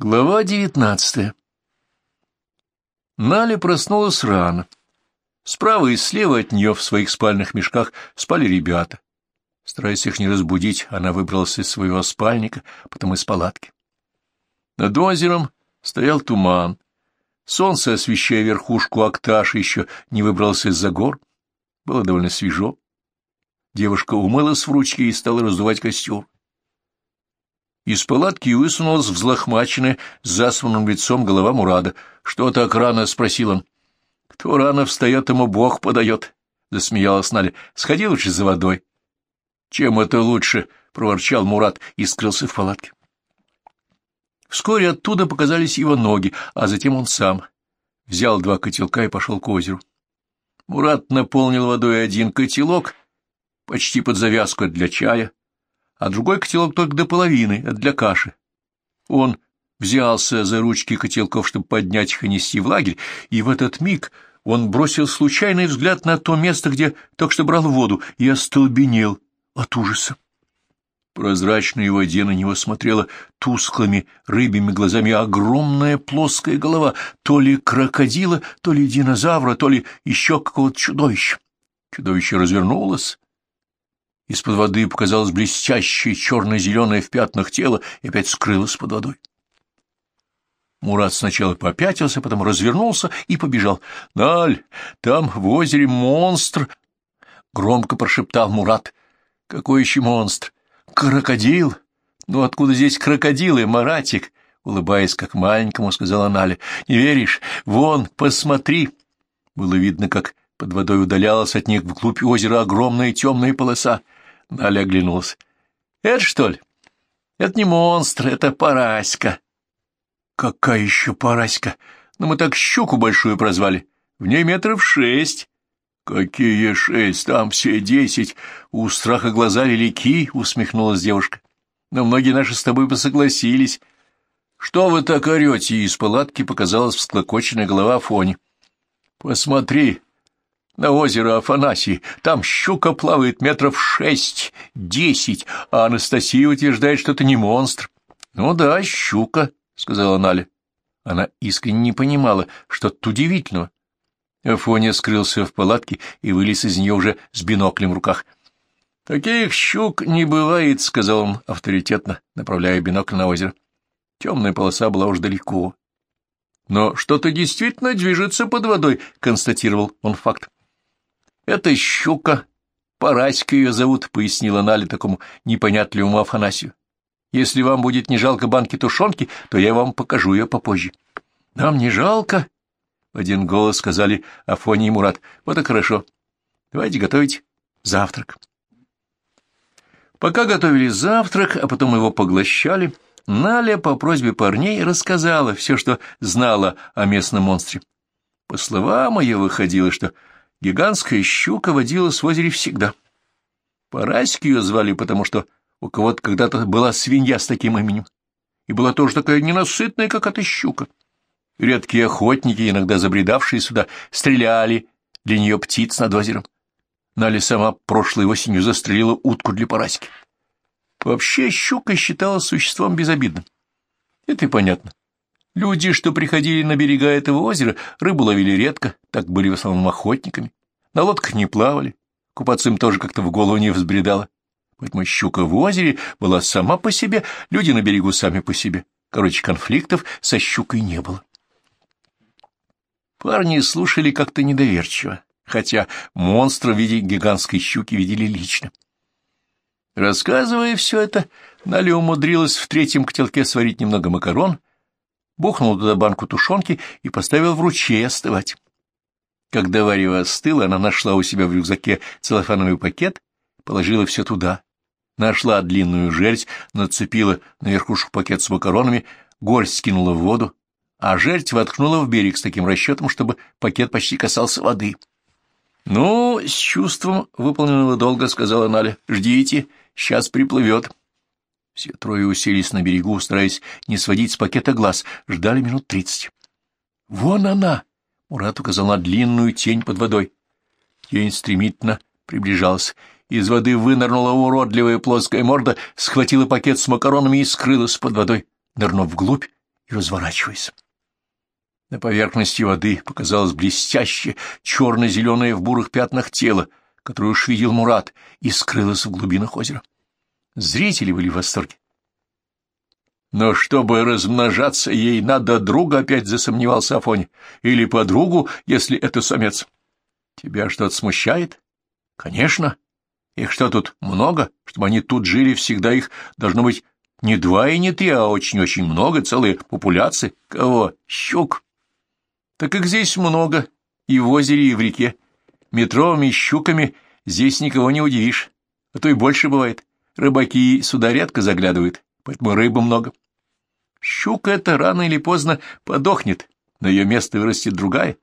Глава девятнадцатая Наля проснулась рано. Справа и слева от нее в своих спальных мешках спали ребята. Стараясь их не разбудить, она выбралась из своего спальника, потом из палатки. Над озером стоял туман. Солнце, освещая верхушку Акташи, еще не выбрался из-за гор. Было довольно свежо. Девушка умылась в ручки и стала раздувать костер. Из палатки высунулась взлохмаченная, с засванным лицом голова Мурада. — Что так рано? — спросил он. — Кто рано встает, ему Бог подает, — засмеялась Наля. — Сходи лучше за водой. — Чем это лучше? — проворчал Мурат и скрылся в палатке. Вскоре оттуда показались его ноги, а затем он сам. Взял два котелка и пошел к озеру. Мурат наполнил водой один котелок, почти под завязку для чая, а другой котелок только до половины, это для каши. Он взялся за ручки котелков, чтобы поднять их и нести в лагерь, и в этот миг он бросил случайный взгляд на то место, где только что брал воду, и остолбенел от ужаса. Прозрачной воде на него смотрела тусклыми рыбьими глазами огромная плоская голова, то ли крокодила, то ли динозавра, то ли еще какого-то чудовища. Чудовище развернулось из-под воды показалось блестящее черно-зеленое в пятнах тело и опять скрылось под водой. Мурат сначала попятился, потом развернулся и побежал. — Наль, там в озере монстр! — громко прошептал Мурат. — Какой еще монстр? — Крокодил! Ну откуда здесь крокодилы, Маратик? — улыбаясь как маленькому, сказала Наля. — Не веришь? Вон, посмотри! Было видно, как под водой удалялась от них вглубь озера огромная темная полоса. Наля оглянулась. — Это что ли? Это не монстр, это параська. — Какая еще параська? Ну, мы так щуку большую прозвали. В ней метров шесть. — Какие шесть? Там все десять. У страха глаза велики, — усмехнулась девушка. — Но многие наши с тобой посогласились. — Что вы так орете? Из палатки показалась всклокоченная голова Афони. — Посмотри, на озеро Афанасий. Там щука плавает метров шесть-десять, а Анастасия утверждает, что это не монстр. — Ну да, щука, — сказала Наля. Она искренне не понимала, что тут удивительного. Афоня скрылся в палатке и вылез из нее уже с биноклем в руках. — Таких щук не бывает, — сказал он авторитетно, направляя бинокль на озеро. Темная полоса была уж далеко. — Но что-то действительно движется под водой, — констатировал он факт. — Это щука. Параська ее зовут, — пояснила Наля такому непонятливому Афанасию. — Если вам будет не жалко банки тушенки, то я вам покажу ее попозже. — Нам не жалко, — в один голос сказали Афоня и Мурат. — Вот и хорошо. Давайте готовить завтрак. Пока готовили завтрак, а потом его поглощали, Наля по просьбе парней рассказала все, что знала о местном монстре. По словам ее выходило, что Гигантская щука водилась в озере всегда. Параськи ее звали, потому что у кого-то когда-то была свинья с таким именем, и была тоже такая ненасытная, как эта щука. Редкие охотники, иногда забредавшие сюда, стреляли для нее птиц над озером. Нали сама прошлой осенью застрелила утку для параськи. Вообще щука считалась существом безобидным. Это и понятно. Люди, что приходили на берега этого озера, рыбу ловили редко, так были в основном охотниками. На лодках не плавали, купаться им тоже как-то в голову не взбредало. Поэтому щука в озере была сама по себе, люди на берегу сами по себе. Короче, конфликтов со щукой не было. Парни слушали как-то недоверчиво, хотя монстра в виде гигантской щуки видели лично. Рассказывая все это, Наля умудрилась в третьем котелке сварить немного макарон — бухнул туда банку тушенки и поставил в ручей остывать. Когда варево остыло, она нашла у себя в рюкзаке целлофановый пакет, положила все туда. Нашла длинную жерсть, нацепила на верхушку пакет с макаронами, горсть скинула в воду, а жерсть воткнула в берег с таким расчетом, чтобы пакет почти касался воды. — Ну, с чувством выполненного долга, — сказала Наля, — ждите, сейчас приплывет. — все трое уселись на берегу, стараясь не сводить с пакета глаз, ждали минут тридцать. — Вон она! — Мурат указал на длинную тень под водой. Тень стремительно приближалась. Из воды вынырнула уродливая плоская морда, схватила пакет с макаронами и скрылась под водой. Нырнув вглубь, и разворачиваясь. На поверхности воды показалось блестящее, черно-зеленое в бурых пятнах тело, которое уж видел Мурат, и скрылось в глубинах озера. Зрители были в восторге. Но чтобы размножаться, ей надо друга, опять засомневался Афоня. Или подругу, если это самец. Тебя что-то смущает? Конечно. Их что тут много? Чтобы они тут жили всегда, их должно быть не два и не три, а очень-очень много, целые популяции. Кого? Щук. Так их здесь много, и в озере, и в реке. Метровыми щуками здесь никого не удивишь, а то и больше бывает. Рыбаки сюда редко заглядывают, поэтому рыбы много. Щука эта рано или поздно подохнет, на ее место вырастет другая.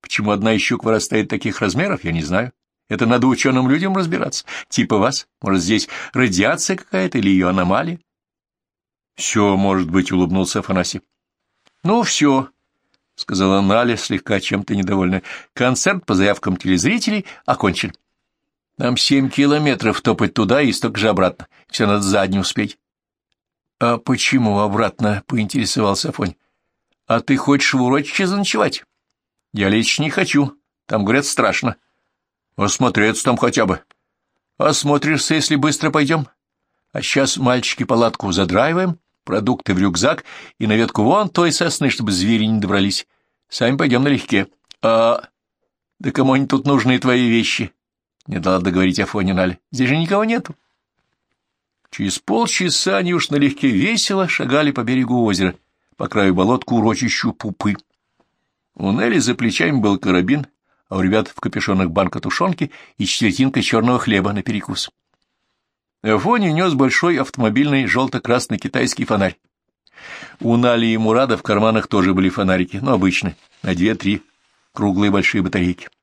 Почему одна из щук вырастает таких размеров, я не знаю. Это надо ученым людям разбираться. Типа вас. Может, здесь радиация какая-то или ее аномалия? — Все, может быть, — улыбнулся Афанасий. — Ну, все, — сказала Наля, слегка чем-то недовольная. Концерт по заявкам телезрителей окончен. Нам семь километров топать туда и столько же обратно. Все надо за день успеть. — А почему обратно? — поинтересовался Афонь. — А ты хочешь в урочище заночевать? — Я лечь не хочу. Там, говорят, страшно. — Осмотреться там хотя бы. — Осмотришься, если быстро пойдем. А сейчас мальчики палатку задраиваем, продукты в рюкзак и на ветку вон той сосны, чтобы звери не добрались. Сами пойдем налегке. — А... Да кому они тут нужны твои вещи? — не дала договорить Афоне Наль. — Здесь же никого нету. — Через полчаса они уж налегке весело шагали по берегу озера, по краю болот к урочищу Пупы. У Нелли за плечами был карабин, а у ребят в капюшонах банка тушенки и четвертинка черного хлеба на перекус. Афони нес большой автомобильный желто-красный китайский фонарь. У Нали и Мурада в карманах тоже были фонарики, но обычные, на две-три круглые большие батарейки. —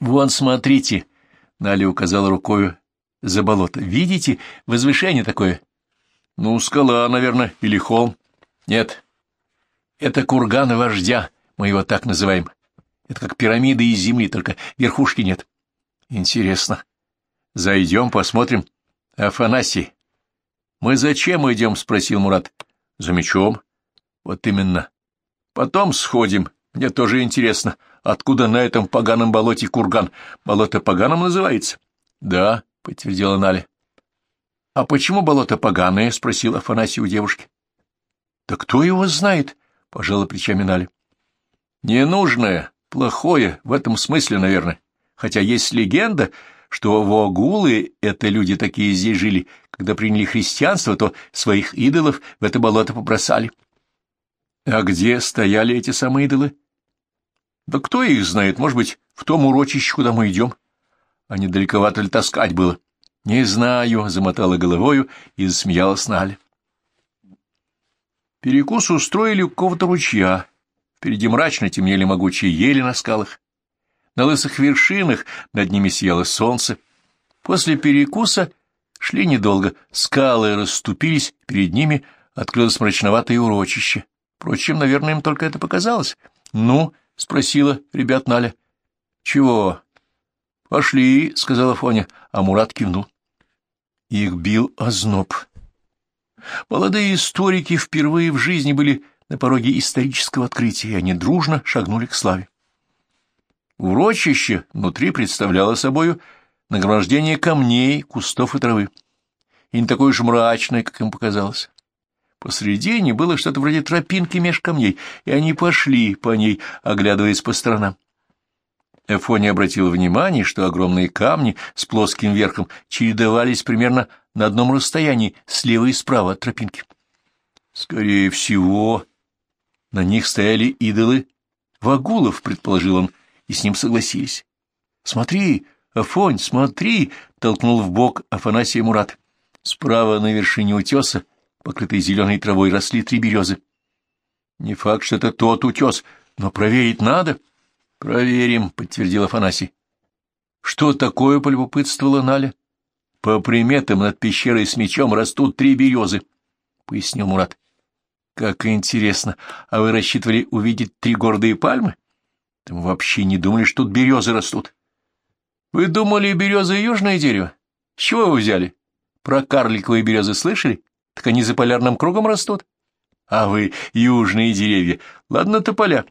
Вон, смотрите! — Нали указала рукою за болото. Видите, возвышение такое? Ну, скала, наверное, или холм. Нет, это курган вождя, мы его так называем. Это как пирамида из земли, только верхушки нет. Интересно. Зайдем, посмотрим. Афанасий. Мы зачем идем? — спросил Мурат. За мечом. Вот именно. Потом сходим. Мне тоже интересно, откуда на этом поганом болоте курган? Болото поганом называется? Да, подтвердила Наля. — А почему болото поганое? — спросил Афанасий у девушки. — Да кто его знает? — пожала плечами Наля. — Ненужное, плохое, в этом смысле, наверное. Хотя есть легенда, что вогулы — это люди такие здесь жили, когда приняли христианство, то своих идолов в это болото побросали. — А где стояли эти самые идолы? — Да кто их знает, может быть, в том урочище, куда мы идем. — а недалековато ли таскать было? — Не знаю, — замотала головою и засмеялась Наля. Перекус устроили у какого-то ручья. Впереди мрачно темнели могучие ели на скалах. На лысых вершинах над ними сияло солнце. После перекуса шли недолго. Скалы расступились, перед ними открылось мрачноватое урочище. Впрочем, наверное, им только это показалось. — Ну? — спросила ребят Наля. — Чего? — Пошли, — сказала Фоня, а Мурат кивнул. Их бил озноб. Молодые историки впервые в жизни были на пороге исторического открытия, и они дружно шагнули к славе. Урочище внутри представляло собою нагромождение камней, кустов и травы, и не такое уж мрачное, как им показалось. Посредине было что-то вроде тропинки меж камней, и они пошли по ней, оглядываясь по сторонам. Эфония обратил внимание, что огромные камни с плоским верхом чередовались примерно на одном расстоянии слева и справа от тропинки. Скорее всего, на них стояли идолы вагулов, предположил он, и с ним согласились. «Смотри, Афонь, смотри!» — толкнул в бок Афанасия Мурат. Справа на вершине утеса, покрытой зеленой травой, росли три березы. Не факт, что это тот утес, но проверить надо. — Проверим, — подтвердил Афанасий. — Что такое, — полюбопытствовала Наля? — По приметам над пещерой с мечом растут три березы, — пояснил Мурат. — Как интересно. А вы рассчитывали увидеть три гордые пальмы? Там вообще не думали, что тут березы растут. — Вы думали, береза — южное дерево? С чего вы взяли? Про карликовые березы слышали? Так они за полярным кругом растут. А вы южные деревья. Ладно, тополя.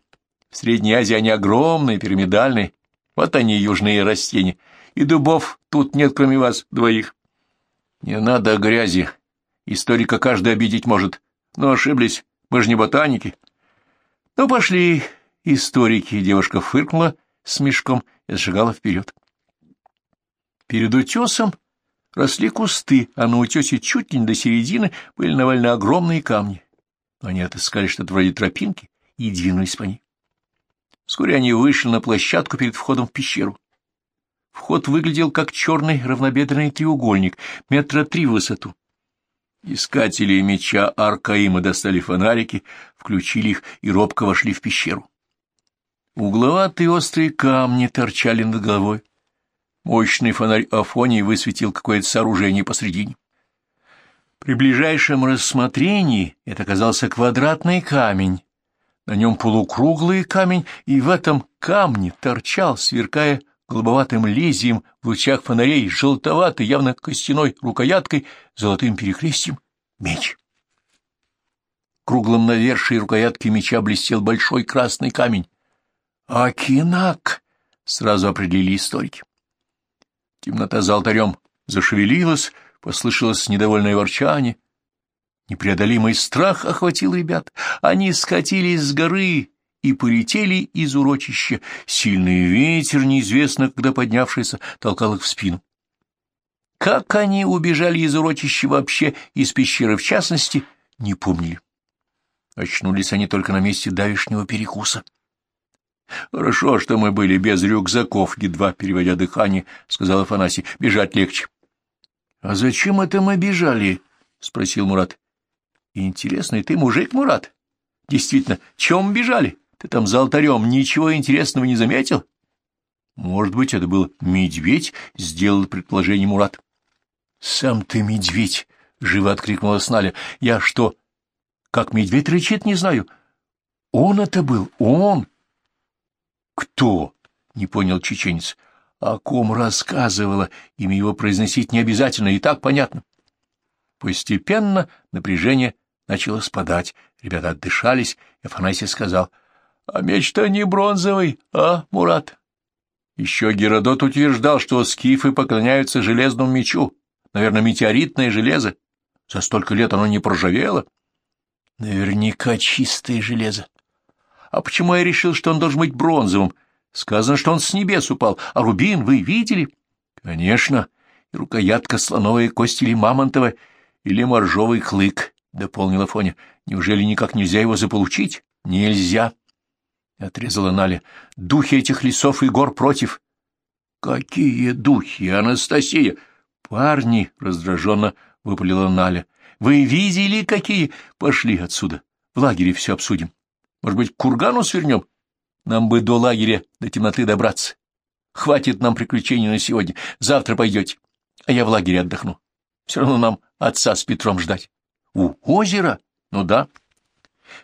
В Средней Азии они огромные, пирамидальные. Вот они, южные растения. И дубов тут нет, кроме вас двоих. Не надо грязи. Историка каждый обидеть может. Но ошиблись. Мы же не ботаники. Ну, пошли, историки. Девушка фыркнула с мешком и зашагала вперед. Перед утесом росли кусты, а на утесе чуть ли не до середины были навалены огромные камни. Они отыскали что-то вроде тропинки и двинулись по ней. Вскоре они вышли на площадку перед входом в пещеру. Вход выглядел как черный равнобедренный треугольник, метра три в высоту. Искатели меча Аркаима достали фонарики, включили их и робко вошли в пещеру. Угловатые острые камни торчали над головой. Мощный фонарь Афонии высветил какое-то сооружение посредине. При ближайшем рассмотрении это оказался квадратный камень. На нем полукруглый камень, и в этом камне торчал, сверкая голубоватым лезвием в лучах фонарей, желтоватой, явно костяной рукояткой, золотым перекрестием, меч. Круглым навершии рукоятки меча блестел большой красный камень. «Акинак!» — сразу определили историки. Темнота за алтарем зашевелилась, послышалось недовольное ворчание. Непреодолимый страх охватил ребят. Они скатились с горы и полетели из урочища. Сильный ветер, неизвестно когда поднявшийся, толкал их в спину. Как они убежали из урочища вообще, из пещеры в частности, не помнили. Очнулись они только на месте давишнего перекуса. — Хорошо, что мы были без рюкзаков, едва переводя дыхание, — сказал Афанасий. — Бежать легче. — А зачем это мы бежали? — спросил Мурат. — Интересно, и ты мужик, Мурат? Действительно, чем бежали? Ты там за алтарем ничего интересного не заметил? — Может быть, это был медведь, — сделал предположение Мурат. — Сам ты медведь! — живо откликнула Сналя. — Я что, как медведь рычит, не знаю. — Он это был, он! — Кто? — не понял чеченец о ком рассказывала, имя его произносить не обязательно, и так понятно. Постепенно напряжение начало спадать, ребята отдышались, и Афанасий сказал, — А меч-то не бронзовый, а, Мурат? Еще Геродот утверждал, что скифы поклоняются железному мечу, наверное, метеоритное железо. За столько лет оно не проржавело. Наверняка чистое железо. А почему я решил, что он должен быть бронзовым? Сказано, что он с небес упал. А рубин вы видели? Конечно. И рукоятка слоновой кости или мамонтова, или моржовый клык, — дополнил Афоня. Неужели никак нельзя его заполучить? Нельзя. — отрезала Наля. — Духи этих лесов и гор против. — Какие духи, Анастасия? — Парни, — раздраженно выпалила Наля. — Вы видели, какие? Пошли отсюда. В лагере все обсудим. Может быть, к кургану свернем? Нам бы до лагеря, до темноты добраться. Хватит нам приключений на сегодня. Завтра пойдете, а я в лагере отдохну. Все равно нам отца с Петром ждать. У озера? Ну да.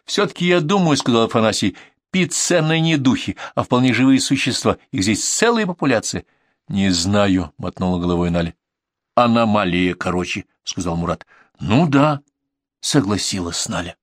Все-таки я думаю, — сказал Афанасий, — пицценные не духи, а вполне живые существа. Их здесь целая популяция. Не знаю, — мотнула головой Наля. Аномалия, короче, — сказал Мурат. Ну да, — согласилась Наля.